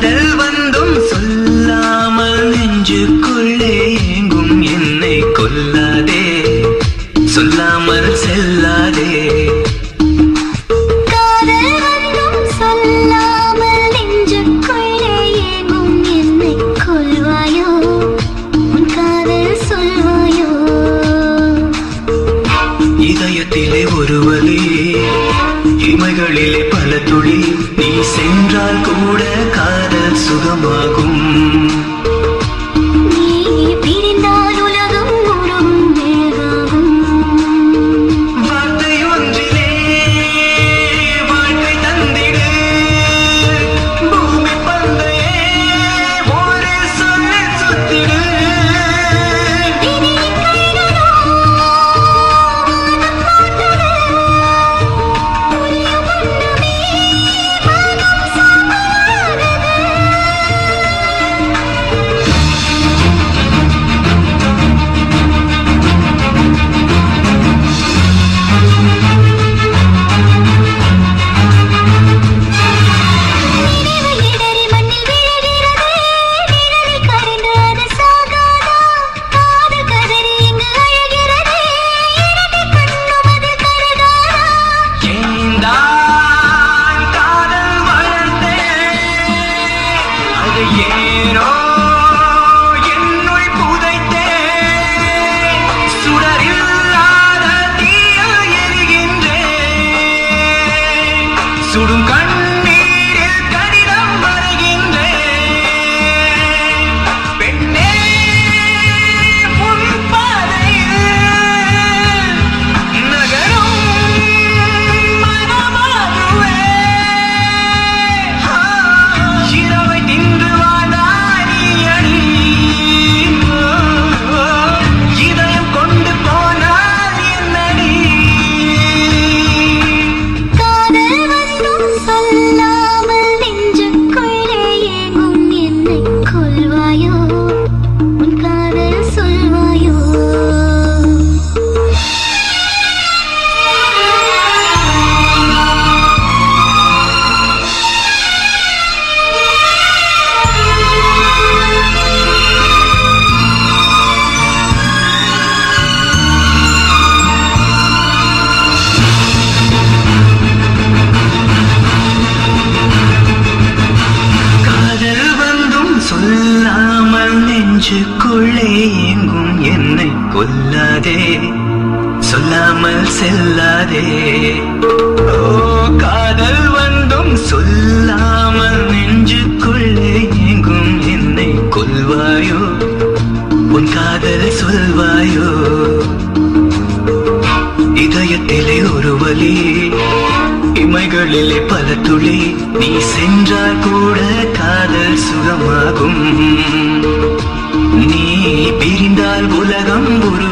காதல் வந்தும் சொல்லாமல் நெஞ்சுக்குள்ளே எங்கும் என்னை கொல்லாதே. சொல்லாமல் செல்லாதே. இதயத்திலே ஒரு இமைகளிலே பல துளி. நீ சென்றால் கூட காதல் சுகமாகும். சுடும் கண்ணீரில் நெஞ்சுக்குள்ளே எங்கும் என்னை கொல்லாதே. சொல்லாமல் செல்லாதே. ஓ காதல் வந்தும் சொல்லாமல் நெஞ்சுக்குள்ளே எங்கும் என்னை கொல்வாயோ? உன் காதல் சொல்வாயோ? இதயத்திலே ஒரு வலி இமைகளிலே பல துளி. நீ சென்றால் கூட காதல் சுகமாகும். भुलगं गुरु